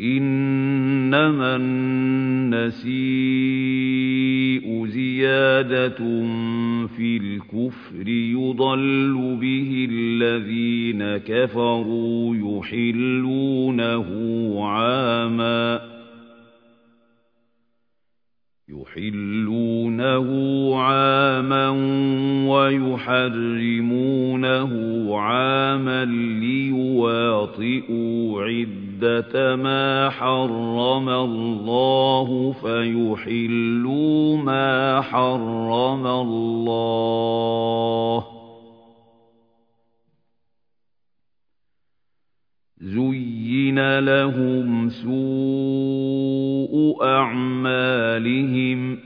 إِنَّمَا النَّسِيءُ زِيَادَةٌ فِي الْكُفْرِ يُضَلُّ بِهِ الَّذِينَ كَفَرُوا يُحِلُّونَهُ عَامًا يُحِلُّونَهُ عَامًا وَيُحَرِّمُونَهُ عَامًا لِيُوَاطِئُوا عِدَّةَ مَا حَرَّمَ اللَّهُ فَيُحِلُّوا مَا حَرَّمَ اللَّهُ. زُيِّنَ لَهُمْ سُوءُ أَعْمَالِهِمْ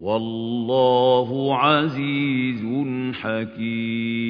وَاللَّهُ عَزِيزٌ حَكِيمٌ.